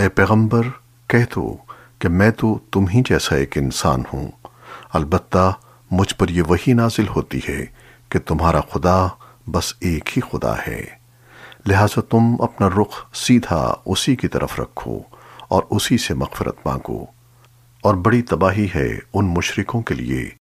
اے پیغمبر، کہہ دو کہ میں تو تم ہی جیسا ایک انسان ہوں۔ البتہ مجھ پر یہ وہی نازل ہوتی ہے کہ تمہارا خدا بس ایک ہی خدا ہے۔ لہذا تم اپنا رخ سیدھا اسی کی طرف رکھو اور اسی سے مغفرت مانگو۔ اور بڑی تباہی ہے ان مشرکوں کے لیے